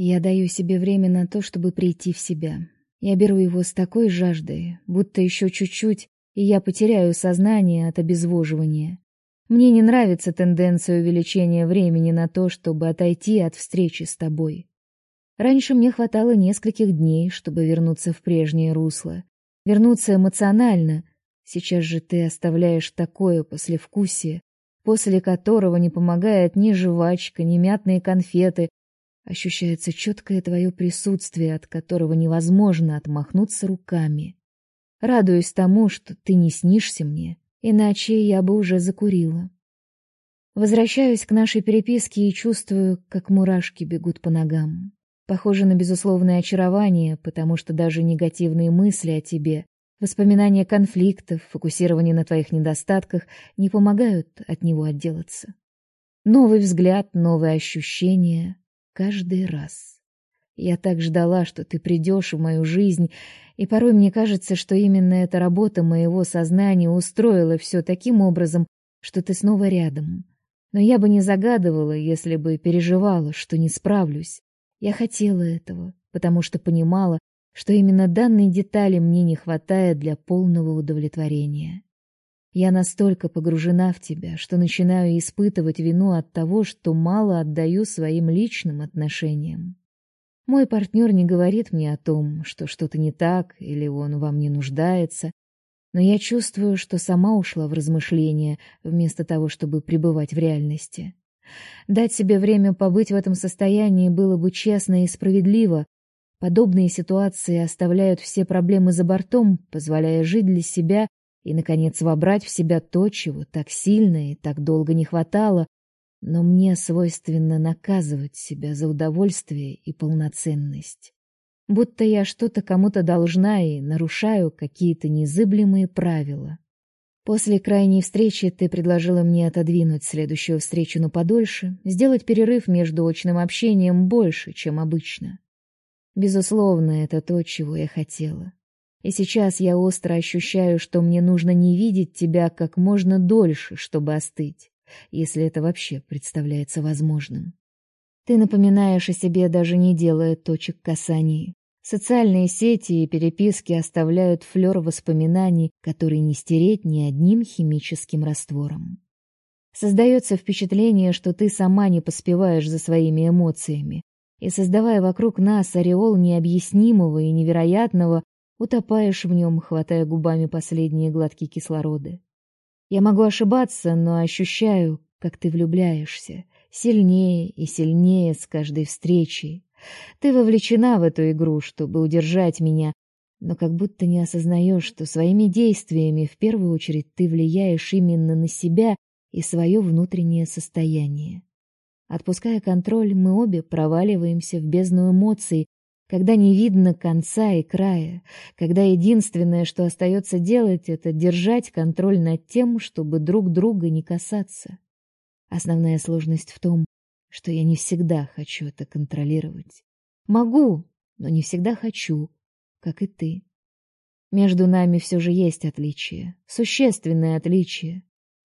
Я даю себе время на то, чтобы прийти в себя. Я беру его с такой жаждой, будто еще чуть-чуть, и я потеряю сознание от обезвоживания. Мне не нравится тенденция увеличения времени на то, чтобы отойти от встречи с тобой. Раньше мне хватало нескольких дней, чтобы вернуться в прежнее русло, вернуться эмоционально. Сейчас же ты оставляешь такое послевкусие, после которого не помогает ни жвачка, ни мятные конфеты. Ощущается четкое твое присутствие, от которого невозможно отмахнуться руками. Радуюсь тому, что ты не снишься мне, иначе я бы уже закурила. Возвращаюсь к нашей переписке и чувствую, как мурашки бегут по ногам. Похоже на безусловное очарование, потому что даже негативные мысли о тебе, воспоминания конфликтов, фокусирование на твоих недостатках не помогают от него отделаться. Новый взгляд, новые ощущения каждый раз. Я так ждала, что ты придешь в мою жизнь, и порой мне кажется, что именно эта работа моего сознания устроила все таким образом, что ты снова рядом. Но я бы не загадывала, если бы переживала, что не справлюсь. Я хотела этого, потому что понимала, что именно данной детали мне не хватает для полного удовлетворения. Я настолько погружена в тебя, что начинаю испытывать вину от того, что мало отдаю своим личным отношениям. Мой партнер не говорит мне о том, что что-то не так или он во мне нуждается, но я чувствую, что сама ушла в размышления вместо того, чтобы пребывать в реальности. Дать себе время побыть в этом состоянии было бы честно и справедливо. Подобные ситуации оставляют все проблемы за бортом, позволяя жить для себя и, наконец, вобрать в себя то, чего так сильно и так долго не хватало, но мне свойственно наказывать себя за удовольствие и полноценность. Будто я что-то кому-то должна и нарушаю какие-то незыблемые правила. После крайней встречи ты предложила мне отодвинуть следующую встречу на подольше, сделать перерыв между очным общением больше, чем обычно. Безусловно, это то, чего я хотела. И сейчас я остро ощущаю, что мне нужно не видеть тебя как можно дольше, чтобы остыть, если это вообще представляется возможным. Ты напоминаешь о себе, даже не делая точек касаний. Социальные сети и переписки оставляют флёр воспоминаний, который не стереть ни одним химическим раствором. Создается впечатление, что ты сама не поспеваешь за своими эмоциями, и создавая вокруг нас ореол необъяснимого и невероятного, утопаешь в нем, хватая губами последние глотки кислорода. Я могу ошибаться, но ощущаю, как ты влюбляешься, сильнее и сильнее с каждой встречей, ты вовлечена в эту игру, чтобы удержать меня, но как будто не осознаешь, что своими действиями в первую очередь ты влияешь именно на себя и свое внутреннее состояние. Отпуская контроль, мы обе проваливаемся в бездну эмоций, когда не видно конца и края, когда единственное, что остается делать, это держать контроль над тем, чтобы друг друга не касаться. Основная сложность в том, что я не всегда хочу это контролировать. Могу, но не всегда хочу, как и ты. Между нами все же есть отличие, существенное отличие.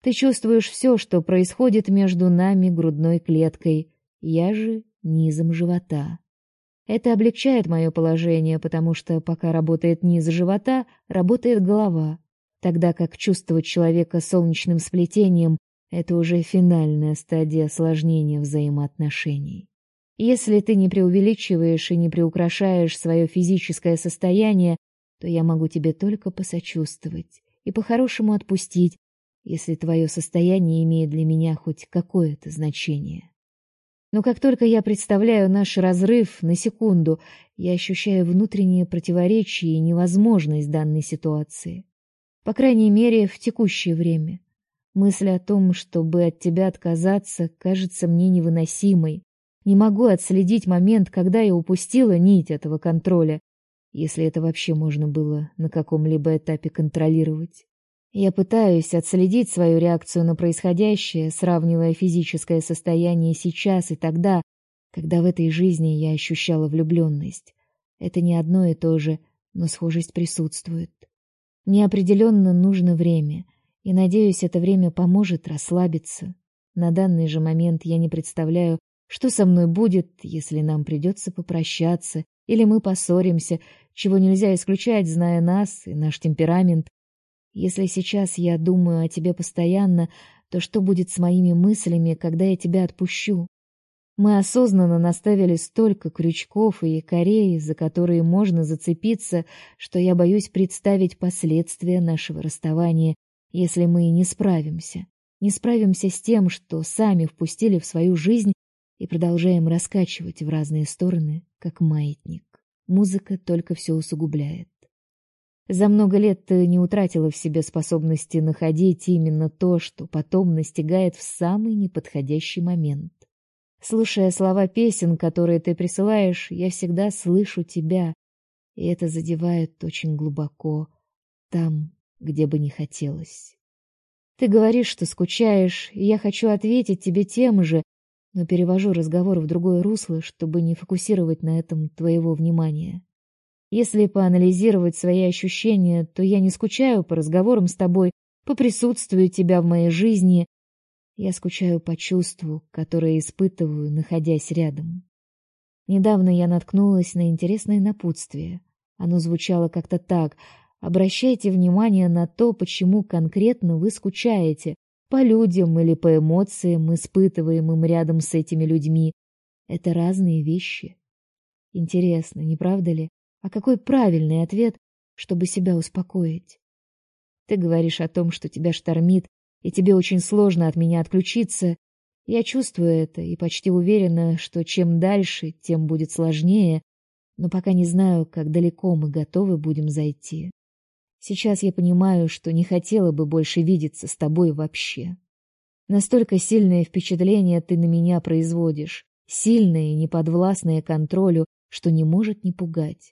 Ты чувствуешь все, что происходит между нами грудной клеткой, я же низом живота. Это облегчает мое положение, потому что пока работает низ живота, работает голова, тогда как чувствовать человека солнечным сплетением это уже финальная стадия осложнения взаимоотношений. Если ты не преувеличиваешь и не приукрашаешь свое физическое состояние, то я могу тебе только посочувствовать и по-хорошему отпустить, если твое состояние имеет для меня хоть какое-то значение. Но как только я представляю наш разрыв на секунду, я ощущаю внутреннее противоречие и невозможность данной ситуации. По крайней мере, в текущее время. Мысль о том, чтобы от тебя отказаться, кажется мне невыносимой. Не могу отследить момент, когда я упустила нить этого контроля, если это вообще можно было на каком-либо этапе контролировать. Я пытаюсь отследить свою реакцию на происходящее, сравнивая физическое состояние сейчас и тогда, когда в этой жизни я ощущала влюбленность. Это не одно и то же, но схожесть присутствует. Мне определенно нужно время — и надеюсь, это время поможет расслабиться. На данный же момент я не представляю, Что со мной будет, если нам придется попрощаться, или мы поссоримся, чего нельзя исключать, зная нас и наш темперамент. Если сейчас я думаю о тебе постоянно, то что будет с моими мыслями, когда я тебя отпущу? Мы осознанно наставили столько крючков и якорей, за которые можно зацепиться, что я боюсь представить последствия нашего расставания, если мы не справимся. Не справимся с тем, что сами впустили в свою жизнь и продолжаем раскачивать в разные стороны, как маятник. Музыка только все усугубляет. За много лет ты не утратила в себе способности находить именно то, что потом настигает в самый неподходящий момент. Слушая слова песен, которые ты присылаешь, я всегда слышу тебя, и это задевает очень глубоко, там, где бы не хотелось. Ты говоришь, что скучаешь, и я хочу ответить тебе тем же, но перевожу разговор в другое русло, чтобы не фокусировать на этом твоего внимания. Если поанализировать свои ощущения, то я не скучаю по разговорам с тобой, по присутствию тебя в моей жизни. Я скучаю по чувству, которое испытываю, находясь рядом. Недавно я наткнулась на интересное напутствие. Оно звучало как-то так: обращайте внимание на то, почему конкретно вы скучаете, по людям или по эмоциям, испытываемым рядом с этими людьми. Это разные вещи. Интересно, не правда ли? А какой правильный ответ, чтобы себя успокоить? Ты говоришь о том, что тебя штормит, и тебе очень сложно от меня отключиться. Я чувствую это и почти уверена, что чем дальше, тем будет сложнее, но пока не знаю, как далеко мы готовы будем зайти. Сейчас я понимаю, что не хотела бы больше видеться с тобой вообще. Настолько сильное впечатление ты на меня производишь, сильное и неподвластное контролю, что не может не пугать.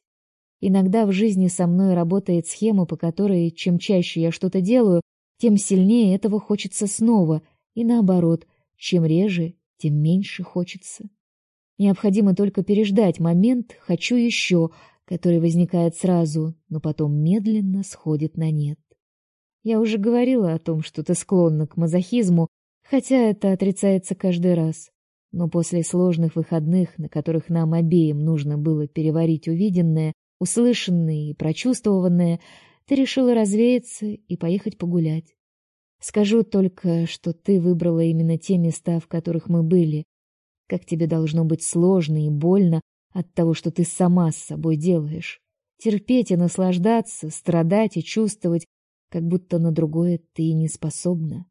Иногда в жизни со мной работает схема, по которой чем чаще я что-то делаю, тем сильнее этого хочется снова, и наоборот, чем реже, тем меньше хочется. Необходимо только переждать момент «хочу еще», который возникает сразу, но потом медленно сходит на нет. Я уже говорила о том, что ты склонна к мазохизму, хотя это отрицается каждый раз. Но после сложных выходных, на которых нам обеим нужно было переварить увиденное, услышанное и прочувствованное, ты решила развеяться и поехать погулять. Скажу только, что ты выбрала именно те места, в которых мы были. Как тебе должно быть сложно и больно от того, что ты сама с собой делаешь. Терпеть и наслаждаться, страдать и чувствовать, как будто на другое ты не способна.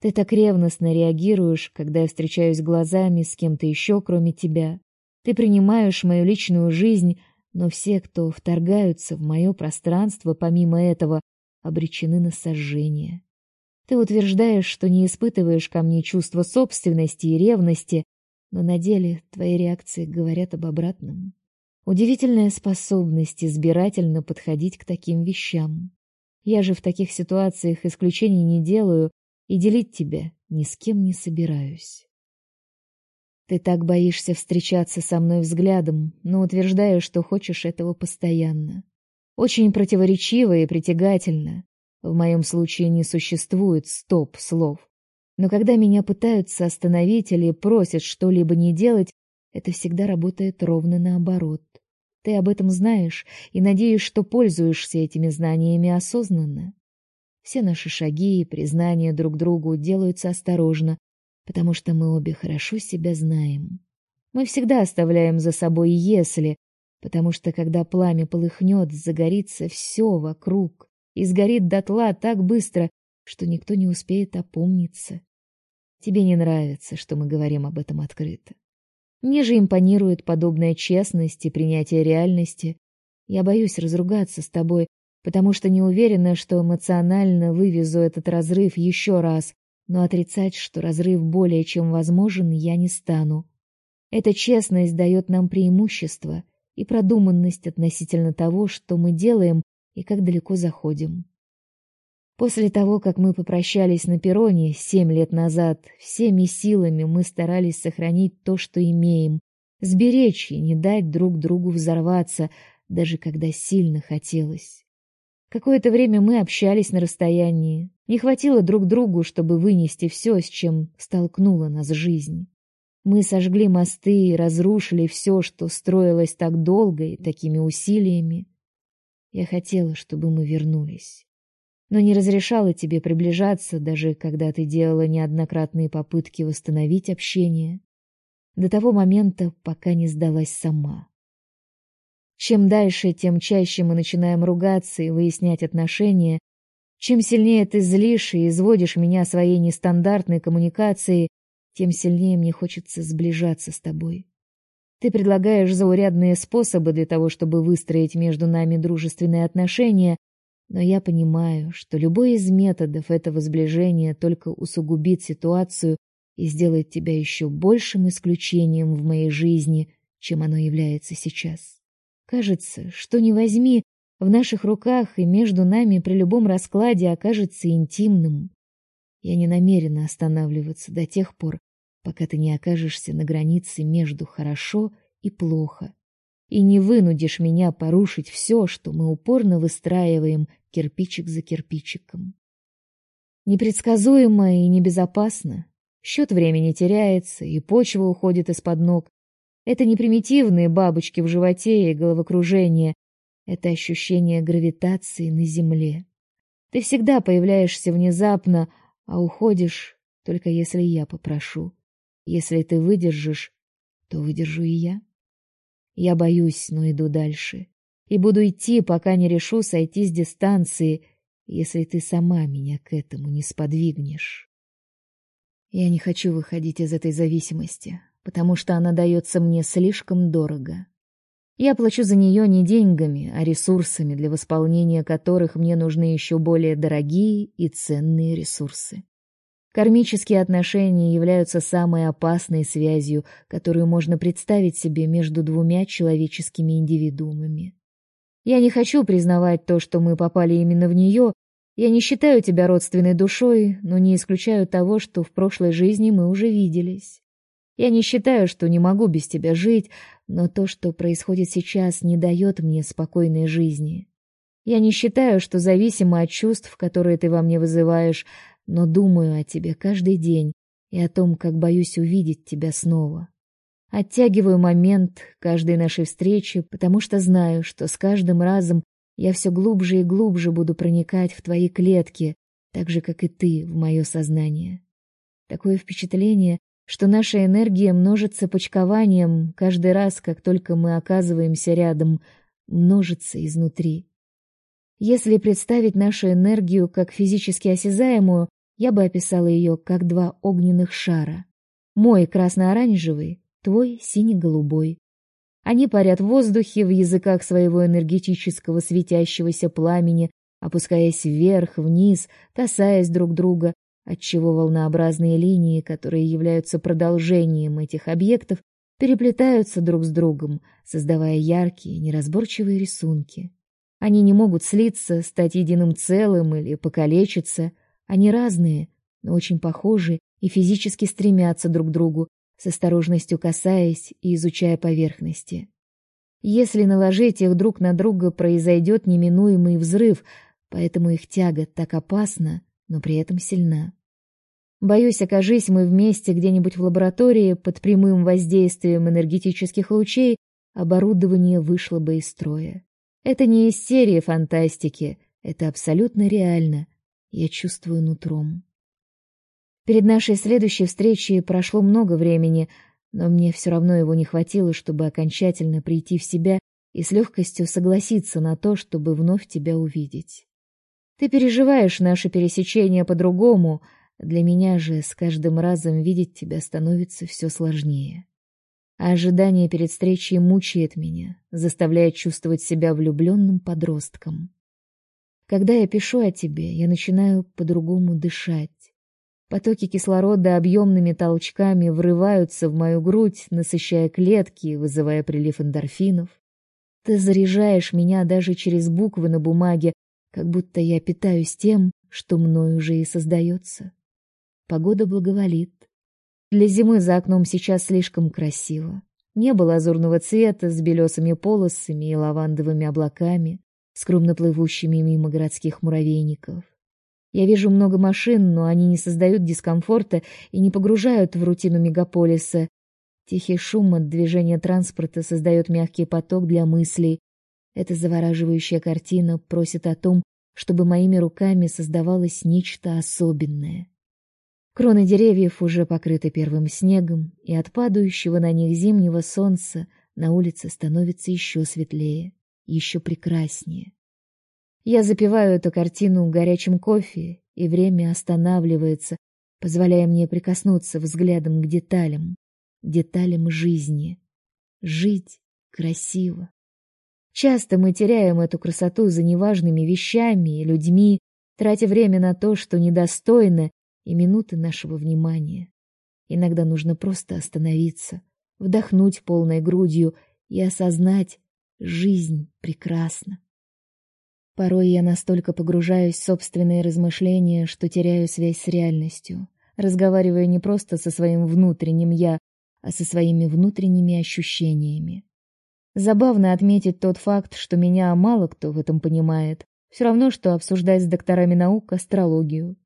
Ты так ревностно реагируешь, когда я встречаюсь глазами с кем-то еще, кроме тебя. Ты принимаешь мою личную жизнь, но все, кто вторгаются в мое пространство, помимо этого, обречены на сожжение. Ты утверждаешь, что не испытываешь ко мне чувства собственности и ревности, но на деле твои реакции говорят об обратном. Удивительная способность избирательно подходить к таким вещам. Я же в таких ситуациях исключений не делаю и делить тебя ни с кем не собираюсь. Ты так боишься встречаться со мной взглядом, но утверждаешь, что хочешь этого постоянно. Очень противоречиво и притягательно. В моем случае не существует стоп-слов. Но когда меня пытаются остановить или просят что-либо не делать, это всегда работает ровно наоборот. Ты об этом знаешь и надеюсь, что пользуешься этими знаниями осознанно. Все наши шаги и признания друг другу делаются осторожно, потому что мы обе хорошо себя знаем. Мы всегда оставляем за собой если, потому что когда пламя полыхнет, загорится все вокруг и сгорит дотла так быстро, что никто не успеет опомниться. Тебе не нравится, что мы говорим об этом открыто. Мне же импонирует подобная честность и принятие реальности. Я боюсь разругаться с тобой, потому что не уверена, что эмоционально вывезу этот разрыв еще раз, но отрицать, что разрыв более чем возможен, я не стану. Эта честность дает нам преимущество и продуманность относительно того, что мы делаем и как далеко заходим. После того, как мы попрощались на перроне семь лет назад, всеми силами мы старались сохранить то, что имеем, сберечь и не дать друг другу взорваться, даже когда сильно хотелось. Какое-то время мы общались на расстоянии. Не хватило друг другу, чтобы вынести все, с чем столкнула нас жизнь. Мы сожгли мосты и разрушили все, что строилось так долго и такими усилиями. Я хотела, чтобы мы вернулись, но не разрешала тебе приближаться, даже когда ты делала неоднократные попытки восстановить общение, до того момента, пока не сдалась сама. Чем дальше, тем чаще мы начинаем ругаться и выяснять отношения. Чем сильнее ты злишь и изводишь меня своей нестандартной коммуникацией, тем сильнее мне хочется сближаться с тобой. Ты предлагаешь заурядные способы для того, чтобы выстроить между нами дружественные отношения, но я понимаю, что любой из методов этого сближения только усугубит ситуацию и сделает тебя еще большим исключением в моей жизни, чем оно является сейчас. Кажется, что не возьми, в наших руках и между нами при любом раскладе окажется интимным. Я не намерена останавливаться до тех пор, пока ты не окажешься на границе между хорошо и плохо, и не вынудишь меня порушить все, что мы упорно выстраиваем кирпичик за кирпичиком. Непредсказуемо и небезопасно. Счет времени теряется, и почва уходит из-под ног. Это не примитивные бабочки в животе и головокружение, это ощущение гравитации на земле. Ты всегда появляешься внезапно, а уходишь только если я попрошу. Если ты выдержишь, то выдержу и я. Я боюсь, но иду дальше. И буду идти, пока не решу сойти с дистанции, если ты сама меня к этому не сподвигнешь. Я не хочу выходить из этой зависимости, потому что она дается мне слишком дорого. Я плачу за нее не деньгами, а ресурсами, для восполнения которых мне нужны еще более дорогие и ценные ресурсы. Кармические отношения являются самой опасной связью, которую можно представить себе между двумя человеческими индивидуумами. Я не хочу признавать то, что мы попали именно в нее. Я не считаю тебя родственной душой, но не исключаю того, что в прошлой жизни мы уже виделись. Я не считаю, что не могу без тебя жить, но то, что происходит сейчас, не дает мне спокойной жизни. Я не считаю, что зависимо от чувств, которые ты во мне вызываешь, но думаю о тебе каждый день и о том, как боюсь увидеть тебя снова. Оттягиваю момент каждой нашей встречи, потому что знаю, что с каждым разом я все глубже и глубже буду проникать в твои клетки, так же, как и ты в мое сознание. Такое впечатление, что наша энергия множится почкованием каждый раз, как только мы оказываемся рядом, множится изнутри. Если представить нашу энергию как физически осязаемую, я бы описала ее как два огненных шара. Мой красно-оранжевый, твой сине-голубой. Они парят в воздухе в языках своего энергетического светящегося пламени, опускаясь вверх, вниз, касаясь друг друга, отчего волнообразные линии, которые являются продолжением этих объектов, переплетаются друг с другом, создавая яркие, неразборчивые рисунки. Они не могут слиться, стать единым целым или покалечиться. Они разные, но очень похожи и физически стремятся друг к другу, с осторожностью касаясь и изучая поверхности. Если наложить их друг на друга, произойдет неминуемый взрыв, поэтому их тяга так опасна, но при этом сильна. Боюсь, окажись мы вместе где-нибудь в лаборатории под прямым воздействием энергетических лучей, оборудование вышло бы из строя. Это не из серии фантастики, это абсолютно реально. Я чувствую нутром. Перед нашей следующей встречей прошло много времени, но мне все равно его не хватило, чтобы окончательно прийти в себя и с легкостью согласиться на то, чтобы вновь тебя увидеть. Ты переживаешь наше пересечение по-другому, для меня же с каждым разом видеть тебя становится все сложнее а ожидание перед встречей мучает меня, заставляя чувствовать себя влюбленным подростком. Когда я пишу о тебе, я начинаю по-другому дышать. Потоки кислорода объемными толчками врываются в мою грудь, насыщая клетки, вызывая прилив эндорфинов. Ты заряжаешь меня даже через буквы на бумаге, как будто я питаюсь тем, что мною уже и создается. Погода благоволит. Для зимы за окном сейчас слишком красиво. Небо лазурного цвета с белесыми полосами и лавандовыми облаками, скромно плывущими мимо городских муравейников. Я вижу много машин, но они не создают дискомфорта и не погружают в рутину мегаполиса. Тихий шум от движения транспорта создает мягкий поток для мыслей. Эта завораживающая картина просит о том, чтобы моими руками создавалось нечто особенное. Кроны деревьев уже покрыты первым снегом, и от падающего на них зимнего солнца на улице становится еще светлее, еще прекраснее. Я запиваю эту картину горячим кофе, и время останавливается, позволяя мне прикоснуться взглядом к деталям, деталям жизни. Жить красиво. Часто мы теряем эту красоту за неважными вещами и людьми, тратя время на то, что недостойно, и минуты нашего внимания. Иногда нужно просто остановиться, вдохнуть полной грудью и осознать, жизнь прекрасна. Порой я настолько погружаюсь в собственные размышления, что теряю связь с реальностью, разговаривая не просто со своим внутренним я, а со своими внутренними ощущениями. Забавно отметить тот факт, что меня мало кто в этом понимает. Все равно что обсуждать с докторами наук астрологию.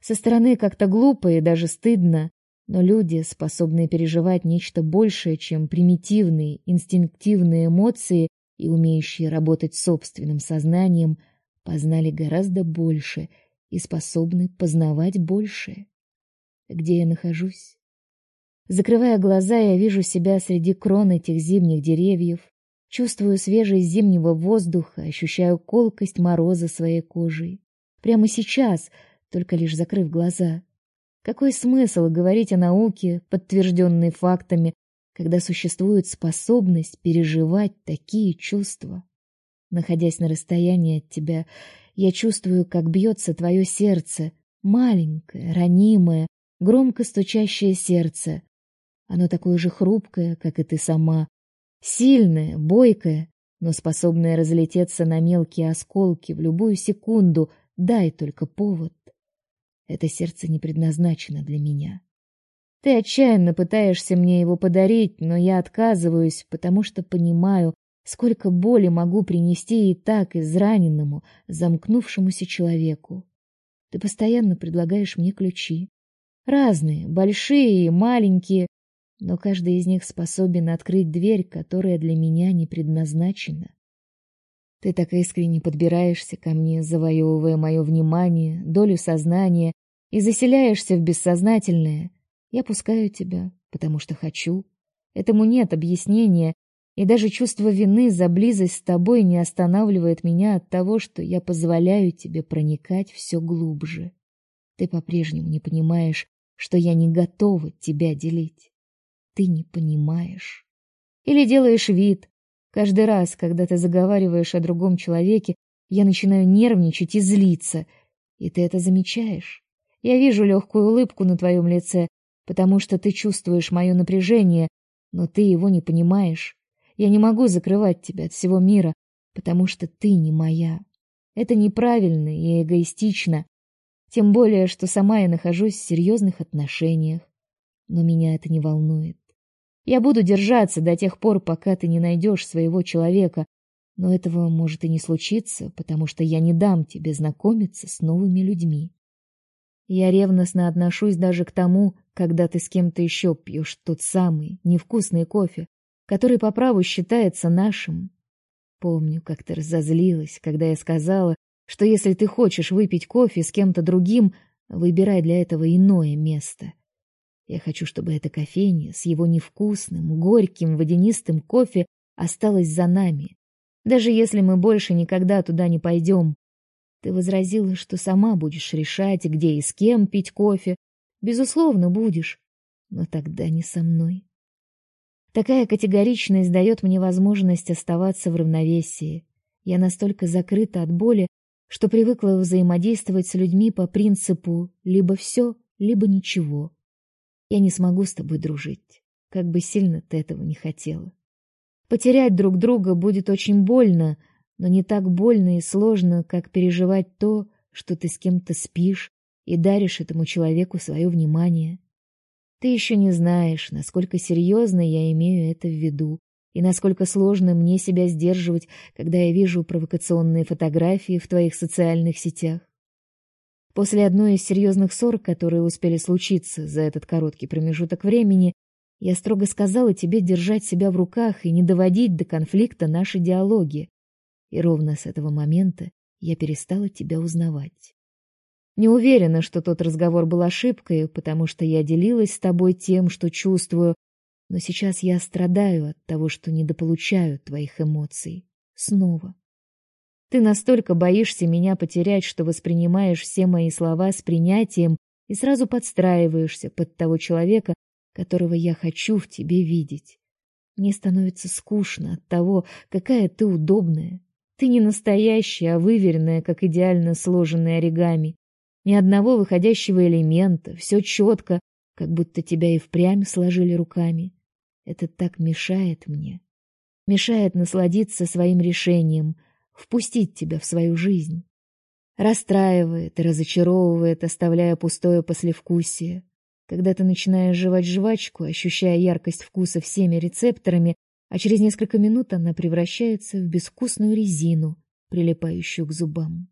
Со стороны как-то глупо и даже стыдно, но люди, способные переживать нечто большее, чем примитивные инстинктивные эмоции и умеющие работать собственным сознанием, познали гораздо больше и способны познавать большее. Где я нахожусь? Закрывая глаза, я вижу себя среди крон этих зимних деревьев, чувствую свежесть зимнего воздуха, ощущаю колкость мороза своей кожей. Прямо сейчас, только лишь закрыв глаза. Какой смысл говорить о науке, подтвержденной фактами, когда существует способность переживать такие чувства? Находясь на расстоянии от тебя, я чувствую, как бьется твое сердце, маленькое, ранимое, громко стучащее сердце, оно такое же хрупкое, как и ты сама, сильное, бойкое, но способное разлететься на мелкие осколки в любую секунду, дай только повод. Это сердце не предназначено для меня. Ты отчаянно пытаешься мне его подарить, но я отказываюсь, потому что понимаю, сколько боли могу принести и так израненному, замкнувшемуся человеку. Ты постоянно предлагаешь мне ключи. Разные, большие и маленькие, но каждый из них способен открыть дверь, которая для меня не предназначена. Ты так искренне подбираешься ко мне, завоевывая мое внимание, долю сознания и заселяешься в бессознательное. Я пускаю тебя, потому что хочу. Этому нет объяснения, и даже чувство вины за близость с тобой не останавливает меня от того, что я позволяю тебе проникать все глубже. Ты по-прежнему не понимаешь, что я не готова тебя делить ты не понимаешь. Или делаешь вид. Каждый раз, когда ты заговариваешь о другом человеке, я начинаю нервничать и злиться. И ты это замечаешь. Я вижу легкую улыбку на твоем лице, потому что ты чувствуешь мое напряжение, но ты его не понимаешь. Я не могу закрывать тебя от всего мира, потому что ты не моя. Это неправильно и эгоистично. Тем более, что сама я нахожусь в серьезных отношениях. Но меня это не волнует. Я буду держаться до тех пор, пока ты не найдешь своего человека, но этого может и не случиться, потому что я не дам тебе знакомиться с новыми людьми. Я ревностно отношусь даже к тому, когда ты с кем-то еще пьешь тот самый невкусный кофе, который по праву считается нашим. Помню, как ты разозлилась, когда я сказала, что если ты хочешь выпить кофе с кем-то другим, выбирай для этого иное место. Я хочу, чтобы эта кофейня с его невкусным, горьким, водянистым кофе осталась за нами, даже если мы больше никогда туда не пойдем. Ты возразила, что сама будешь решать, где и с кем пить кофе. Безусловно, будешь, но тогда не со мной. Такая категоричность дает мне возможность оставаться в равновесии. Я настолько закрыта от боли, что привыкла взаимодействовать с людьми по принципу либо все, либо ничего. Я не смогу с тобой дружить, как бы сильно ты этого не хотела. Потерять друг друга будет очень больно, но не так больно и сложно, как переживать то, что ты с кем-то спишь и даришь этому человеку свое внимание. Ты еще не знаешь, насколько серьезно я имею это в виду, и насколько сложно мне себя сдерживать, когда я вижу провокационные фотографии в твоих социальных сетях. После одной из серьезных ссор, которые успели случиться за этот короткий промежуток времени, Я строго сказала тебе держать себя в руках и не доводить до конфликта наши диалоги. И ровно с этого момента я перестала тебя узнавать. Не уверена, что тот разговор был ошибкой, потому что я делилась с тобой тем, что чувствую, но сейчас я страдаю от того, что недополучаю твоих эмоций. Снова. Ты настолько боишься меня потерять, что воспринимаешь все мои слова с принятием и сразу подстраиваешься под того человека, которого я хочу в тебе видеть. Мне становится скучно от того, какая ты удобная. Ты не настоящая, а выверенная, как идеально сложенный оригами. Ни одного выходящего элемента, все четко, как будто тебя и впрямь сложили руками. Это так мешает мне. Мешает насладиться своим решением, впустить тебя в свою жизнь. Расстраивает и разочаровывает, оставляя пустое послевкусие. Когда ты начинаешь жевать жвачку, ощущая яркость вкуса всеми рецепторами, а через несколько минут она превращается в безвкусную резину, прилипающую к зубам.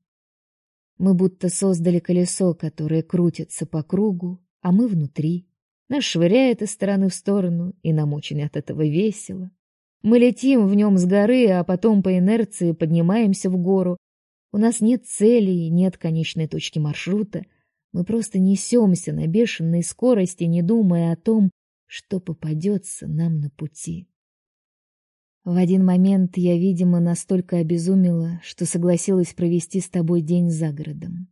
Мы будто создали колесо, которое крутится по кругу, а мы внутри. Нас швыряет из стороны в сторону, и нам очень от этого весело. Мы летим в нем с горы, а потом по инерции поднимаемся в гору. У нас нет цели и нет конечной точки маршрута. Мы просто несемся на бешеной скорости, не думая о том, что попадется нам на пути. В один момент я, видимо, настолько обезумела, что согласилась провести с тобой день за городом.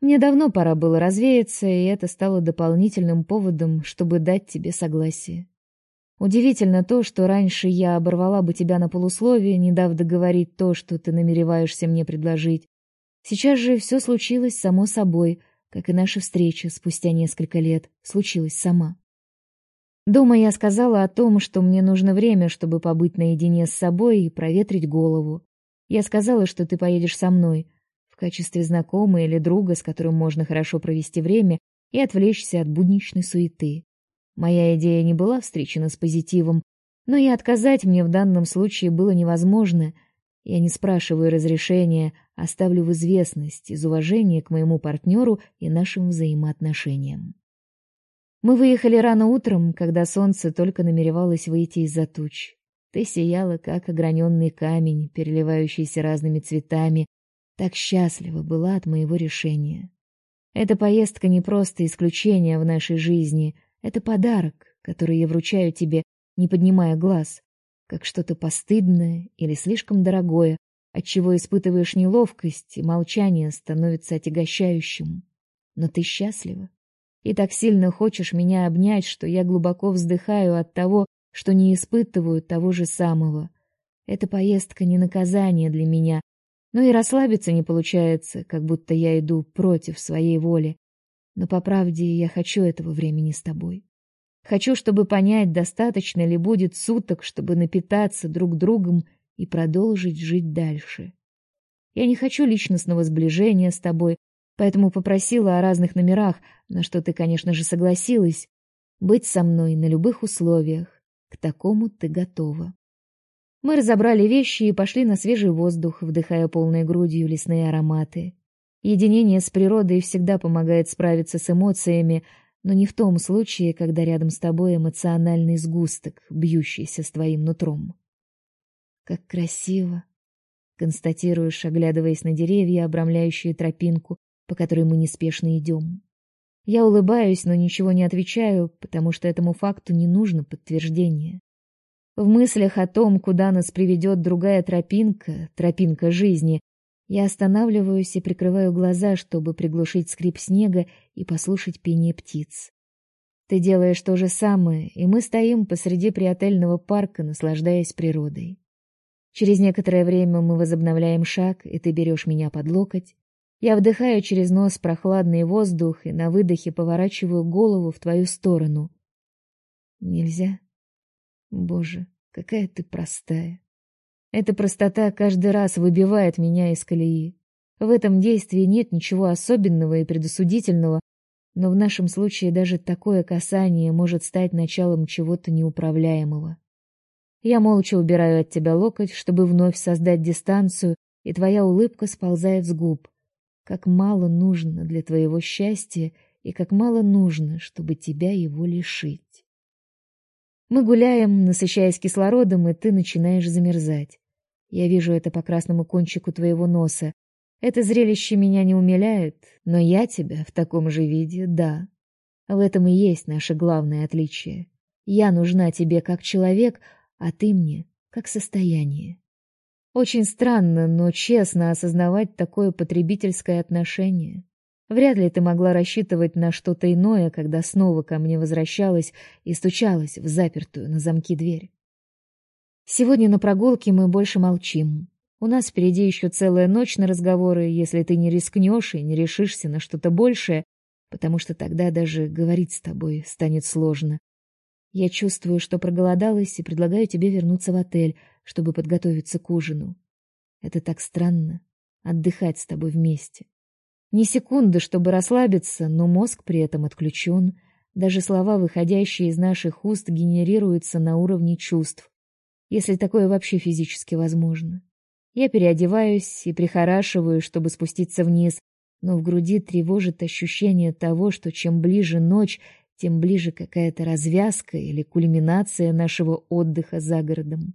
Мне давно пора было развеяться, и это стало дополнительным поводом, чтобы дать тебе согласие. Удивительно то, что раньше я оборвала бы тебя на полусловие, не дав договорить то, что ты намереваешься мне предложить. Сейчас же все случилось само собой, как и наша встреча спустя несколько лет случилась сама. Дома я сказала о том, что мне нужно время, чтобы побыть наедине с собой и проветрить голову. Я сказала, что ты поедешь со мной — качестве знакомого или друга, с которым можно хорошо провести время и отвлечься от будничной суеты. Моя идея не была встречена с позитивом, но и отказать мне в данном случае было невозможно. Я не спрашиваю разрешения, оставлю в известность из уважения к моему партнеру и нашим взаимоотношениям. Мы выехали рано утром, когда солнце только намеревалось выйти из-за туч. Ты сияла, как ограненный камень, переливающийся разными цветами, так счастлива была от моего решения. Эта поездка не просто исключение в нашей жизни, это подарок, который я вручаю тебе, не поднимая глаз, как что-то постыдное или слишком дорогое, от чего испытываешь неловкость, и молчание становится отягощающим. Но ты счастлива и так сильно хочешь меня обнять, что я глубоко вздыхаю от того, что не испытываю того же самого. Эта поездка не наказание для меня, но и расслабиться не получается, как будто я иду против своей воли. Но по правде я хочу этого времени с тобой. Хочу, чтобы понять, достаточно ли будет суток, чтобы напитаться друг другом и продолжить жить дальше. Я не хочу личностного сближения с тобой, поэтому попросила о разных номерах, на что ты, конечно же, согласилась. Быть со мной на любых условиях. К такому ты готова. Мы разобрали вещи и пошли на свежий воздух, вдыхая полной грудью лесные ароматы. Единение с природой всегда помогает справиться с эмоциями, но не в том случае, когда рядом с тобой эмоциональный сгусток, бьющийся с твоим нутром. Как красиво, констатируешь, оглядываясь на деревья, обрамляющие тропинку, по которой мы неспешно идем. Я улыбаюсь, но ничего не отвечаю, потому что этому факту не нужно подтверждение. В мыслях о том, куда нас приведет другая тропинка, тропинка жизни, я останавливаюсь и прикрываю глаза, чтобы приглушить скрип снега и послушать пение птиц. Ты делаешь то же самое, и мы стоим посреди приотельного парка, наслаждаясь природой. Через некоторое время мы возобновляем шаг, и ты берешь меня под локоть. Я вдыхаю через нос прохладный воздух и на выдохе поворачиваю голову в твою сторону. Нельзя. Боже, какая ты простая. Эта простота каждый раз выбивает меня из колеи. В этом действии нет ничего особенного и предосудительного, но в нашем случае даже такое касание может стать началом чего-то неуправляемого. Я молча убираю от тебя локоть, чтобы вновь создать дистанцию, и твоя улыбка сползает с губ. Как мало нужно для твоего счастья и как мало нужно, чтобы тебя его лишить. Мы гуляем, насыщаясь кислородом, и ты начинаешь замерзать. Я вижу это по красному кончику твоего носа. Это зрелище меня не умиляет, но я тебя в таком же виде, да. В этом и есть наше главное отличие. Я нужна тебе как человек, а ты мне как состояние. Очень странно, но честно осознавать такое потребительское отношение. Вряд ли ты могла рассчитывать на что-то иное, когда снова ко мне возвращалась и стучалась в запертую на замки дверь. Сегодня на прогулке мы больше молчим. У нас впереди еще целая ночь на разговоры, если ты не рискнешь и не решишься на что-то большее, потому что тогда даже говорить с тобой станет сложно. Я чувствую, что проголодалась и предлагаю тебе вернуться в отель, чтобы подготовиться к ужину. Это так странно отдыхать с тобой вместе. Ни секунды, чтобы расслабиться, но мозг при этом отключен. Даже слова, выходящие из наших уст, генерируются на уровне чувств. Если такое вообще физически возможно. Я переодеваюсь и прихорашиваю, чтобы спуститься вниз, но в груди тревожит ощущение того, что чем ближе ночь, тем ближе какая-то развязка или кульминация нашего отдыха за городом.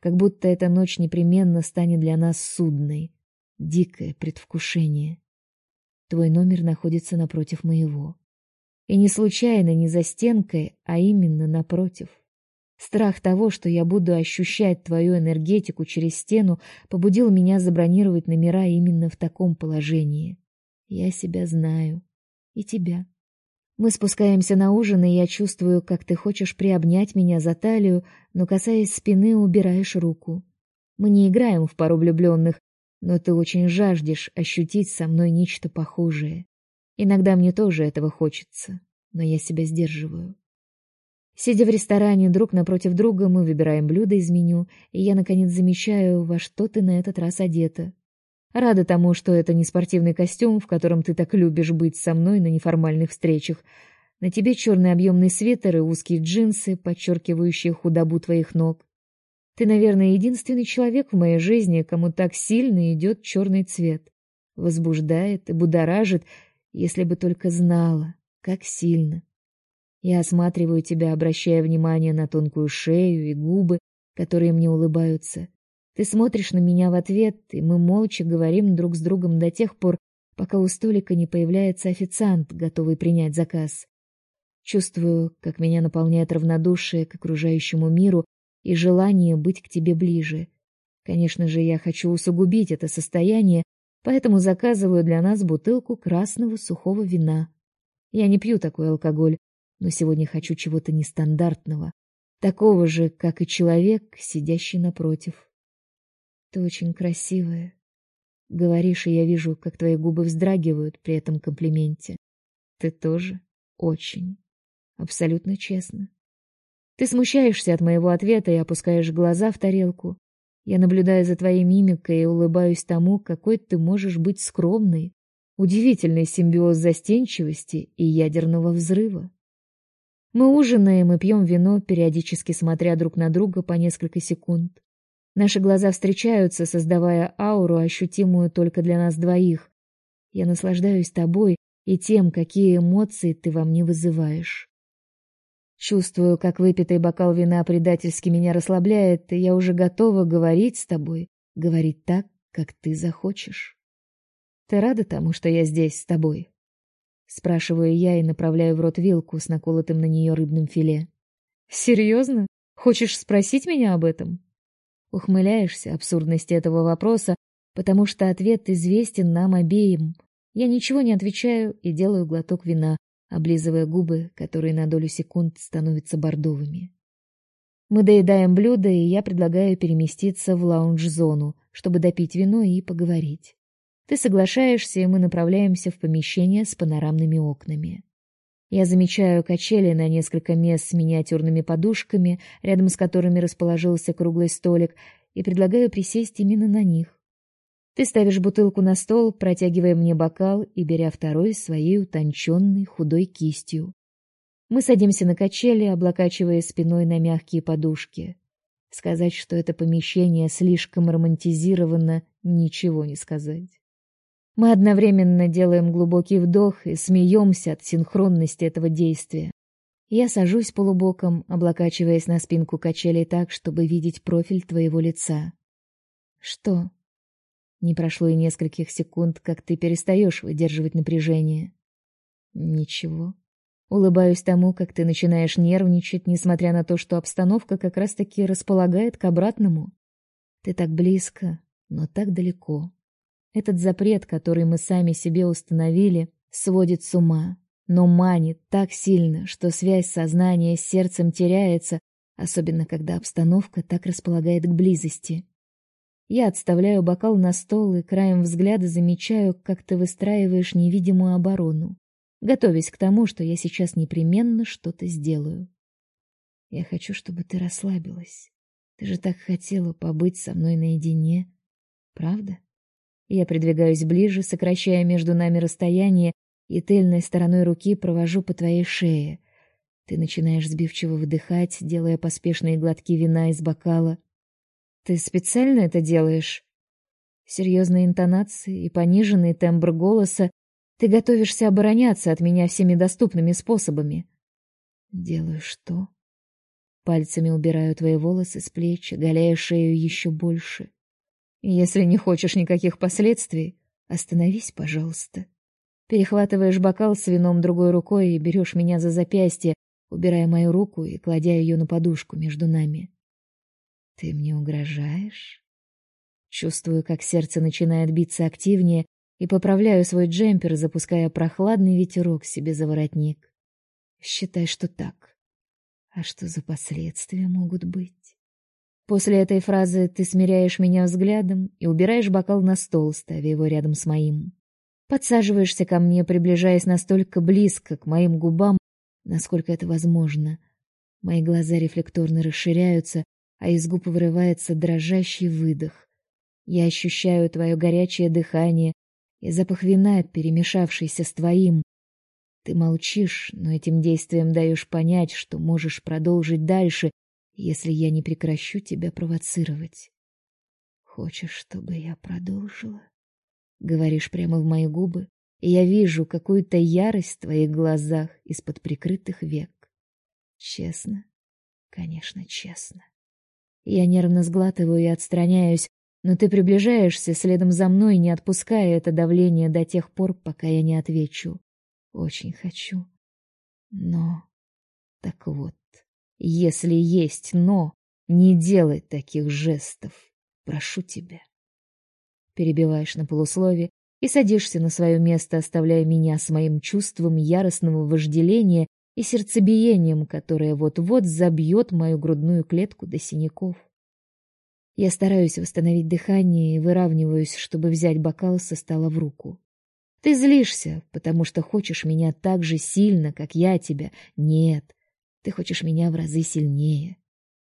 Как будто эта ночь непременно станет для нас судной. Дикое предвкушение. Твой номер находится напротив моего. И не случайно не за стенкой, а именно напротив. Страх того, что я буду ощущать твою энергетику через стену, побудил меня забронировать номера именно в таком положении. Я себя знаю. И тебя. Мы спускаемся на ужин, и я чувствую, как ты хочешь приобнять меня за талию, но, касаясь спины, убираешь руку. Мы не играем в пару влюбленных, но ты очень жаждешь ощутить со мной нечто похожее. Иногда мне тоже этого хочется, но я себя сдерживаю. Сидя в ресторане друг напротив друга, мы выбираем блюда из меню, и я наконец замечаю, во что ты на этот раз одета. Рада тому, что это не спортивный костюм, в котором ты так любишь быть со мной на неформальных встречах. На тебе черный объемный свитер и узкие джинсы, подчеркивающие худобу твоих ног. Ты, наверное, единственный человек в моей жизни, кому так сильно идет черный цвет. Возбуждает и будоражит, если бы только знала, как сильно. Я осматриваю тебя, обращая внимание на тонкую шею и губы, которые мне улыбаются. Ты смотришь на меня в ответ, и мы молча говорим друг с другом до тех пор, пока у столика не появляется официант, готовый принять заказ. Чувствую, как меня наполняет равнодушие к окружающему миру и желание быть к тебе ближе. Конечно же, я хочу усугубить это состояние, поэтому заказываю для нас бутылку красного сухого вина. Я не пью такой алкоголь, но сегодня хочу чего-то нестандартного, такого же, как и человек, сидящий напротив. Ты очень красивая. Говоришь, и я вижу, как твои губы вздрагивают при этом комплименте. Ты тоже очень. Абсолютно честно. Ты смущаешься от моего ответа и опускаешь глаза в тарелку. Я наблюдаю за твоей мимикой и улыбаюсь тому, какой ты можешь быть скромной. Удивительный симбиоз застенчивости и ядерного взрыва. Мы ужинаем и пьем вино, периодически смотря друг на друга по несколько секунд. Наши глаза встречаются, создавая ауру, ощутимую только для нас двоих. Я наслаждаюсь тобой и тем, какие эмоции ты во мне вызываешь. Чувствую, как выпитый бокал вина предательски меня расслабляет, и я уже готова говорить с тобой, говорить так, как ты захочешь. Ты рада тому, что я здесь с тобой? спрашиваю я и направляю в рот вилку с наколотым на нее рыбным филе. Серьезно? Хочешь спросить меня об этом? Ухмыляешься абсурдности этого вопроса, потому что ответ известен нам обеим. Я ничего не отвечаю и делаю глоток вина, облизывая губы, которые на долю секунд становятся бордовыми. Мы доедаем блюдо, и я предлагаю переместиться в лаунж-зону, чтобы допить вино и поговорить. Ты соглашаешься, и мы направляемся в помещение с панорамными окнами. Я замечаю качели на несколько мест с миниатюрными подушками, рядом с которыми расположился круглый столик, и предлагаю присесть именно на них. Ты ставишь бутылку на стол, протягивая мне бокал и беря второй своей утонченной худой кистью. Мы садимся на качели, облокачивая спиной на мягкие подушки. Сказать, что это помещение слишком романтизировано, ничего не сказать. Мы одновременно делаем глубокий вдох и смеемся от синхронности этого действия. Я сажусь полубоком, облокачиваясь на спинку качелей так, чтобы видеть профиль твоего лица. Что? Не прошло и нескольких секунд, как ты перестаешь выдерживать напряжение. Ничего. Улыбаюсь тому, как ты начинаешь нервничать, несмотря на то, что обстановка как раз-таки располагает к обратному. Ты так близко, но так далеко. Этот запрет, который мы сами себе установили, сводит с ума но манит так сильно, что связь сознания с сердцем теряется, особенно когда обстановка так располагает к близости. Я отставляю бокал на стол и краем взгляда замечаю, как ты выстраиваешь невидимую оборону, готовясь к тому, что я сейчас непременно что-то сделаю. Я хочу, чтобы ты расслабилась. Ты же так хотела побыть со мной наедине, правда? Я придвигаюсь ближе, сокращая между нами расстояние и тыльной стороной руки провожу по твоей шее. Ты начинаешь сбивчиво выдыхать, делая поспешные глотки вина из бокала. Ты специально это делаешь? Серьезные интонации и пониженный тембр голоса. Ты готовишься обороняться от меня всеми доступными способами. Делаю что? Пальцами убираю твои волосы с плеч, оголяя шею еще больше. Если не хочешь никаких последствий, остановись, пожалуйста. Перехватываешь бокал с вином другой рукой и берешь меня за запястье, убирая мою руку и кладя ее на подушку между нами. Ты мне угрожаешь? Чувствую, как сердце начинает биться активнее, и поправляю свой джемпер, запуская прохладный ветерок себе за воротник. Считай, что так. А что за последствия могут быть? После этой фразы ты смиряешь меня взглядом и убираешь бокал на стол, ставя его рядом с моим. Подсаживаешься ко мне, приближаясь настолько близко к моим губам, насколько это возможно. Мои глаза рефлекторно расширяются, а из губ вырывается дрожащий выдох. Я ощущаю твое горячее дыхание и запах вина, перемешавшийся с твоим. Ты молчишь, но этим действием даешь понять, что можешь продолжить дальше, если я не прекращу тебя провоцировать. Хочешь, чтобы я продолжила? Говоришь прямо в мои губы, и я вижу какую-то ярость в твоих глазах из-под прикрытых век. Честно? Конечно, честно. Я нервно сглатываю и отстраняюсь, но ты приближаешься следом за мной, не отпуская это давление до тех пор, пока я не отвечу. Очень хочу. Но... Так вот, если есть «но», не делай таких жестов. Прошу тебя перебиваешь на полуслове и садишься на свое место, оставляя меня с моим чувством яростного вожделения и сердцебиением, которое вот-вот забьет мою грудную клетку до синяков. Я стараюсь восстановить дыхание и выравниваюсь, чтобы взять бокал со стола в руку. Ты злишься, потому что хочешь меня так же сильно, как я тебя. Нет, ты хочешь меня в разы сильнее.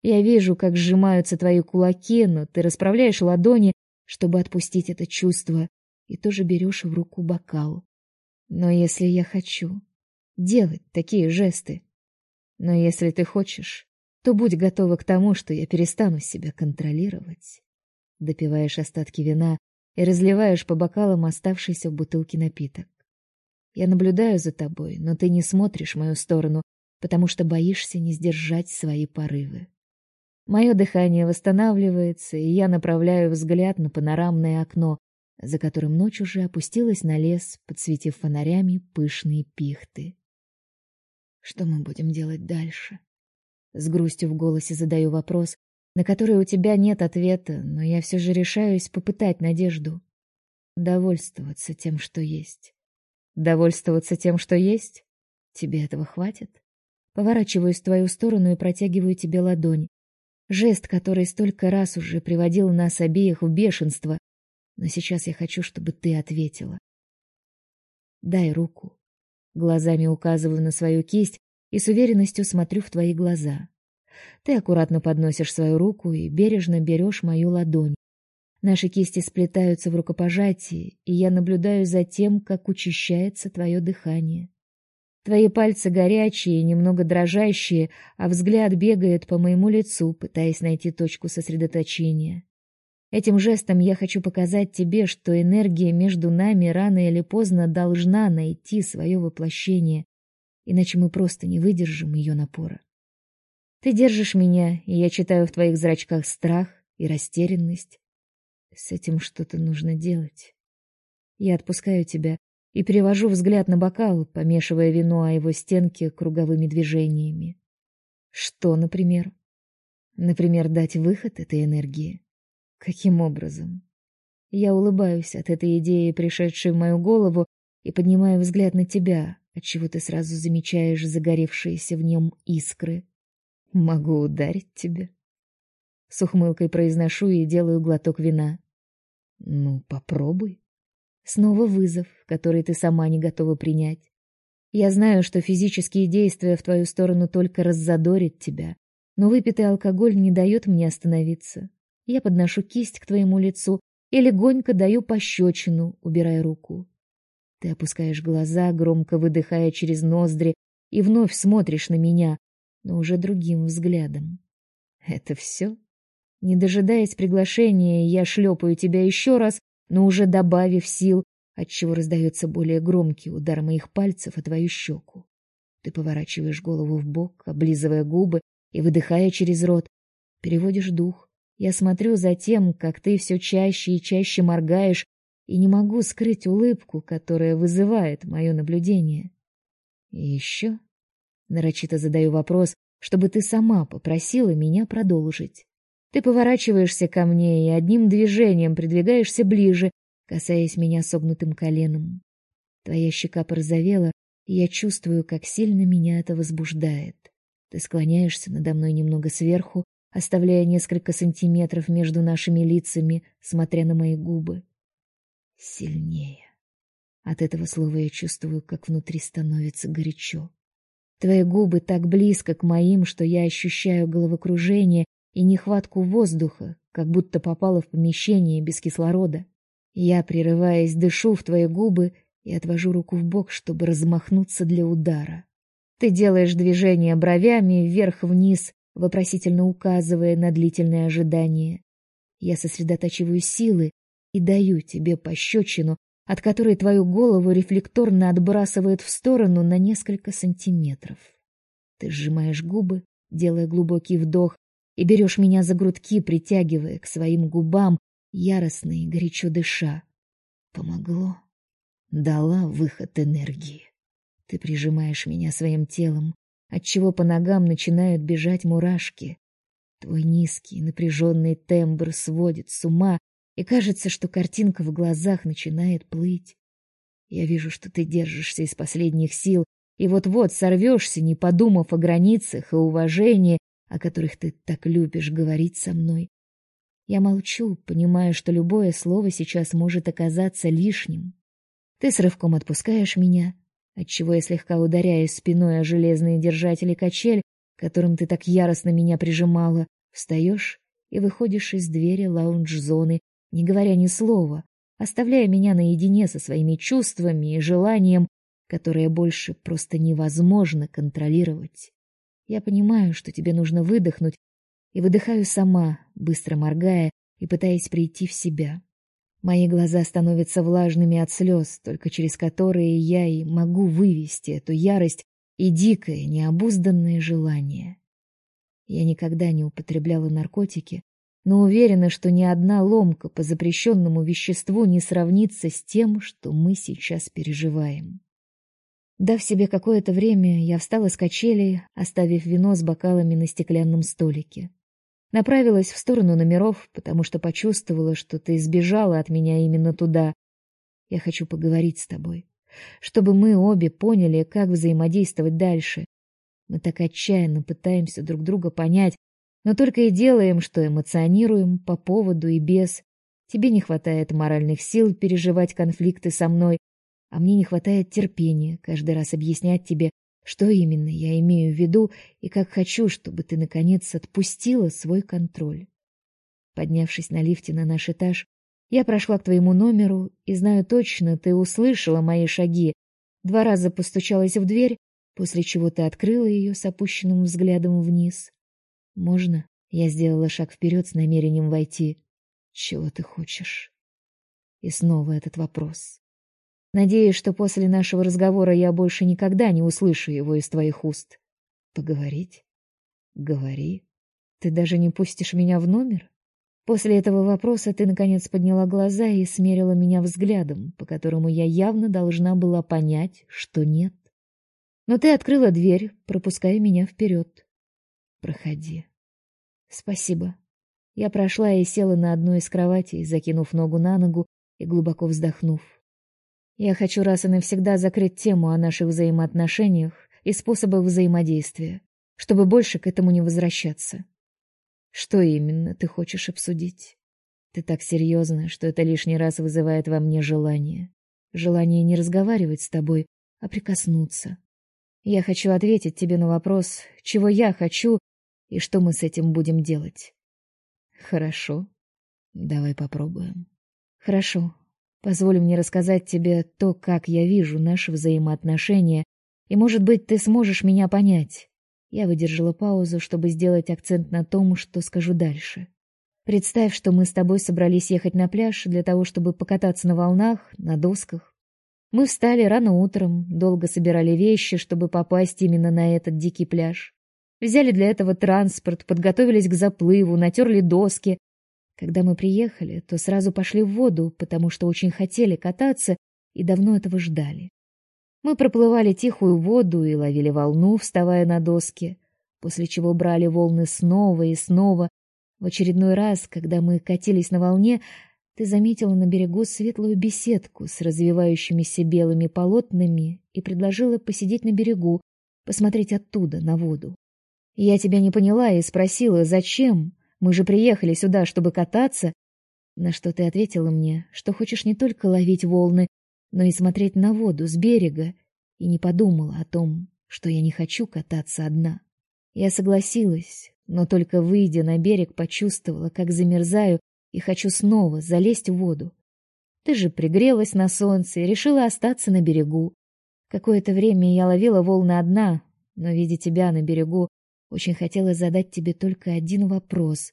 Я вижу, как сжимаются твои кулаки, но ты расправляешь ладони чтобы отпустить это чувство, и тоже берешь в руку бокал. Но если я хочу делать такие жесты, но если ты хочешь, то будь готова к тому, что я перестану себя контролировать. Допиваешь остатки вина и разливаешь по бокалам оставшийся в бутылке напиток. Я наблюдаю за тобой, но ты не смотришь в мою сторону, потому что боишься не сдержать свои порывы. Мое дыхание восстанавливается, и я направляю взгляд на панорамное окно, за которым ночь уже опустилась на лес, подсветив фонарями пышные пихты. Что мы будем делать дальше? С грустью в голосе задаю вопрос, на который у тебя нет ответа, но я все же решаюсь попытать надежду. Довольствоваться тем, что есть. Довольствоваться тем, что есть? Тебе этого хватит? Поворачиваюсь в твою сторону и протягиваю тебе ладонь. Жест, который столько раз уже приводил нас обеих в бешенство. Но сейчас я хочу, чтобы ты ответила. Дай руку. Глазами указываю на свою кисть и с уверенностью смотрю в твои глаза. Ты аккуратно подносишь свою руку и бережно берешь мою ладонь. Наши кисти сплетаются в рукопожатии, и я наблюдаю за тем, как учащается твое дыхание. Твои пальцы горячие, немного дрожащие, а взгляд бегает по моему лицу, пытаясь найти точку сосредоточения. Этим жестом я хочу показать тебе, что энергия между нами рано или поздно должна найти свое воплощение. иначе мы просто не выдержим ее напора. Ты держишь меня, и я читаю в твоих зрачках страх и растерянность. С этим что-то нужно делать. Я отпускаю тебя и перевожу взгляд на бокал, помешивая вино о его стенке круговыми движениями. Что, например? Например, дать выход этой энергии. Каким образом? Я улыбаюсь от этой идеи, пришедшей в мою голову, и поднимаю взгляд на тебя, отчего ты сразу замечаешь загоревшиеся в нем искры. Могу ударить тебя. С ухмылкой произношу и делаю глоток вина. Ну, попробуй. Снова вызов, который ты сама не готова принять. Я знаю, что физические действия в твою сторону только раззадорят тебя, но выпитый алкоголь не дает мне остановиться. Я подношу кисть к твоему лицу и легонько даю пощечину, убирая руку. Ты опускаешь глаза, громко выдыхая через ноздри, и вновь смотришь на меня, но уже другим взглядом. Это все? Не дожидаясь приглашения, я шлепаю тебя еще раз, но уже добавив сил, отчего раздается более громкий удар моих пальцев о твою щеку. Ты поворачиваешь голову в бок, облизывая губы и выдыхая через рот, переводишь дух. Я смотрю за тем, как ты все чаще и чаще моргаешь, и не могу скрыть улыбку, которая вызывает мое наблюдение. И еще нарочито задаю вопрос, чтобы ты сама попросила меня продолжить. Ты поворачиваешься ко мне и одним движением придвигаешься ближе, касаясь меня согнутым коленом. Твоя щека порозовела, и я чувствую, как сильно меня это возбуждает. Ты склоняешься надо мной немного сверху, оставляя несколько сантиметров между нашими лицами, смотря на мои губы. Сильнее. От этого слова я чувствую, как внутри становится горячо. Твои губы так близко к моим, что я ощущаю головокружение и нехватку воздуха, как будто попала в помещение без кислорода. Я, прерываясь, дышу в твои губы и отвожу руку в бок, чтобы размахнуться для удара. Ты делаешь движение бровями вверх-вниз, вопросительно указывая на длительное ожидание. Я сосредотачиваю силы и даю тебе пощечину, от которой твою голову рефлекторно отбрасывает в сторону на несколько сантиметров. Ты сжимаешь губы, делая глубокий вдох, и берешь меня за грудки, притягивая к своим губам, яростно и горячо дыша. Помогло. Дала выход энергии. Ты прижимаешь меня своим телом, отчего по ногам начинают бежать мурашки. Твой низкий, напряженный тембр сводит с ума, и кажется, что картинка в глазах начинает плыть. Я вижу, что ты держишься из последних сил и вот-вот сорвешься, не подумав о границах и уважении, о которых ты так любишь говорить со мной. Я молчу, понимая, что любое слово сейчас может оказаться лишним. Ты с рывком отпускаешь меня, отчего я слегка ударяюсь спиной о железные держатели качель, которым ты так яростно меня прижимала, встаешь и выходишь из двери лаунж-зоны, не говоря ни слова, оставляя меня наедине со своими чувствами и желанием, которое больше просто невозможно контролировать. Я понимаю, что тебе нужно выдохнуть, и выдыхаю сама, быстро моргая и пытаясь прийти в себя. Мои глаза становятся влажными от слез, только через которые я и могу вывести эту ярость и дикое, необузданное желание. Я никогда не употребляла наркотики, но уверена, что ни одна ломка по запрещенному веществу не сравнится с тем, что мы сейчас переживаем. Дав себе какое-то время, я встала с качелей, оставив вино с бокалами на стеклянном столике. Направилась в сторону номеров, потому что почувствовала, что ты избежала от меня именно туда. Я хочу поговорить с тобой, чтобы мы обе поняли, как взаимодействовать дальше. Мы так отчаянно пытаемся друг друга понять, но только и делаем, что эмоционируем по поводу и без. Тебе не хватает моральных сил переживать конфликты со мной, а мне не хватает терпения каждый раз объяснять тебе, что именно я имею в виду и как хочу, чтобы ты наконец отпустила свой контроль. Поднявшись на лифте на наш этаж, я прошла к твоему номеру и знаю точно, ты услышала мои шаги. Два раза постучалась в дверь, после чего ты открыла ее с опущенным взглядом вниз. Можно? Я сделала шаг вперед с намерением войти. Чего ты хочешь? И снова этот вопрос. Надеюсь, что после нашего разговора я больше никогда не услышу его из твоих уст. Поговорить? Говори. Ты даже не пустишь меня в номер? После этого вопроса ты наконец подняла глаза и смерила меня взглядом, по которому я явно должна была понять, что нет. Но ты открыла дверь, пропуская меня вперед. Проходи. Спасибо. Я прошла и села на одну из кроватей, закинув ногу на ногу и глубоко вздохнув. Я хочу раз и навсегда закрыть тему о наших взаимоотношениях и способах взаимодействия, чтобы больше к этому не возвращаться. Что именно ты хочешь обсудить? Ты так серьезно, что это лишний раз вызывает во мне желание. Желание не разговаривать с тобой, а прикоснуться. Я хочу ответить тебе на вопрос, чего я хочу и что мы с этим будем делать. Хорошо. Давай попробуем. Хорошо. Позволь мне рассказать тебе то, как я вижу наши взаимоотношения, и, может быть, ты сможешь меня понять. Я выдержала паузу, чтобы сделать акцент на том, что скажу дальше. Представь, что мы с тобой собрались ехать на пляж для того, чтобы покататься на волнах, на досках. Мы встали рано утром, долго собирали вещи, чтобы попасть именно на этот дикий пляж. Взяли для этого транспорт, подготовились к заплыву, натерли доски, когда мы приехали, то сразу пошли в воду, потому что очень хотели кататься и давно этого ждали. Мы проплывали тихую воду и ловили волну, вставая на доски, после чего брали волны снова и снова. В очередной раз, когда мы катились на волне, ты заметила на берегу светлую беседку с развивающимися белыми полотнами и предложила посидеть на берегу, посмотреть оттуда на воду. Я тебя не поняла и спросила, зачем? Мы же приехали сюда, чтобы кататься. На что ты ответила мне, что хочешь не только ловить волны, но и смотреть на воду с берега, и не подумала о том, что я не хочу кататься одна. Я согласилась, но только выйдя на берег, почувствовала, как замерзаю и хочу снова залезть в воду. Ты же пригрелась на солнце и решила остаться на берегу. Какое-то время я ловила волны одна, но видя тебя на берегу, очень хотела задать тебе только один вопрос.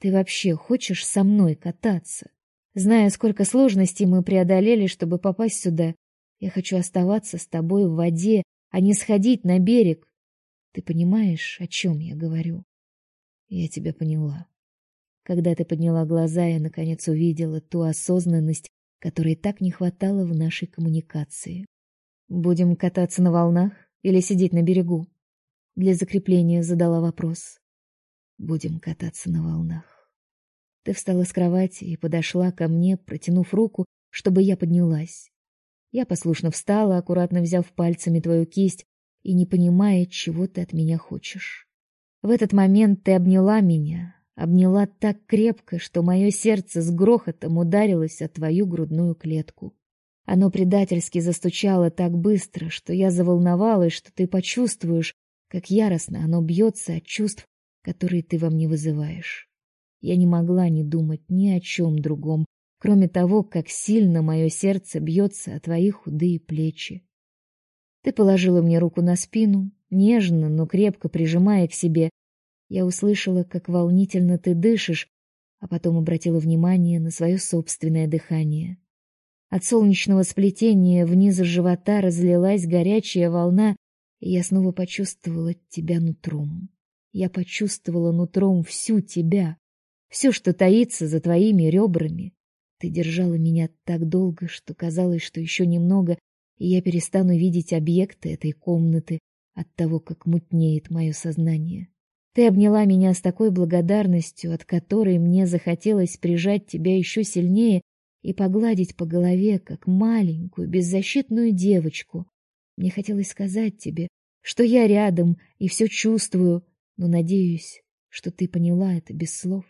Ты вообще хочешь со мной кататься? Зная, сколько сложностей мы преодолели, чтобы попасть сюда, я хочу оставаться с тобой в воде, а не сходить на берег. Ты понимаешь, о чем я говорю? Я тебя поняла. Когда ты подняла глаза, я наконец увидела ту осознанность, которой так не хватало в нашей коммуникации. Будем кататься на волнах или сидеть на берегу? Для закрепления задала вопрос. Будем кататься на волнах. Ты встала с кровати и подошла ко мне, протянув руку, чтобы я поднялась. Я послушно встала, аккуратно взяв пальцами твою кисть и не понимая, чего ты от меня хочешь. В этот момент ты обняла меня, обняла так крепко, что мое сердце с грохотом ударилось о твою грудную клетку. Оно предательски застучало так быстро, что я заволновалась, что ты почувствуешь, как яростно оно бьется от чувств, которые ты во мне вызываешь. Я не могла не думать ни о чем другом, кроме того, как сильно мое сердце бьется о твои худые плечи. Ты положила мне руку на спину, нежно, но крепко прижимая к себе. Я услышала, как волнительно ты дышишь, а потом обратила внимание на свое собственное дыхание. От солнечного сплетения вниз живота разлилась горячая волна я снова почувствовала тебя нутром. Я почувствовала нутром всю тебя, все, что таится за твоими ребрами. Ты держала меня так долго, что казалось, что еще немного, и я перестану видеть объекты этой комнаты от того, как мутнеет мое сознание. Ты обняла меня с такой благодарностью, от которой мне захотелось прижать тебя еще сильнее и погладить по голове, как маленькую беззащитную девочку, мне хотелось сказать тебе, что я рядом и все чувствую, но надеюсь, что ты поняла это без слов.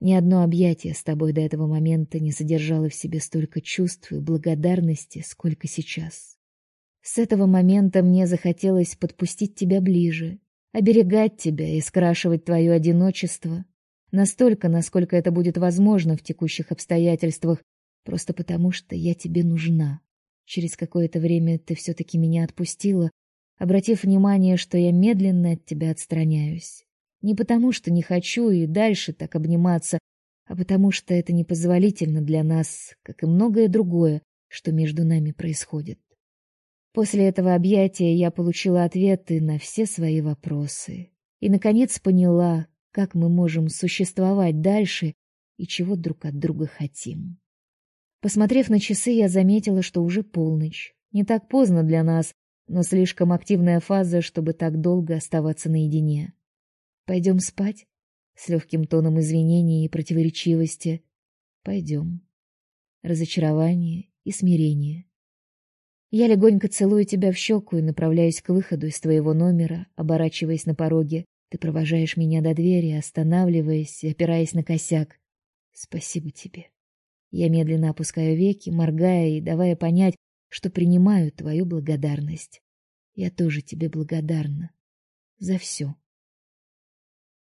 Ни одно объятие с тобой до этого момента не содержало в себе столько чувств и благодарности, сколько сейчас. С этого момента мне захотелось подпустить тебя ближе, оберегать тебя и скрашивать твое одиночество, настолько, насколько это будет возможно в текущих обстоятельствах, просто потому что я тебе нужна. Через какое-то время ты все-таки меня отпустила, обратив внимание, что я медленно от тебя отстраняюсь. Не потому, что не хочу и дальше так обниматься, а потому что это непозволительно для нас, как и многое другое, что между нами происходит. После этого объятия я получила ответы на все свои вопросы и наконец поняла, как мы можем существовать дальше и чего друг от друга хотим. Посмотрев на часы, я заметила, что уже полночь. Не так поздно для нас, но слишком активная фаза, чтобы так долго оставаться наедине. Пойдем спать? С легким тоном извинений и противоречивости. Пойдем. Разочарование и смирение. Я легонько целую тебя в щеку и направляюсь к выходу из твоего номера, оборачиваясь на пороге. Ты провожаешь меня до двери, останавливаясь опираясь на косяк. Спасибо тебе. Я медленно опускаю веки, моргая и давая понять, что принимаю твою благодарность. Я тоже тебе благодарна за все.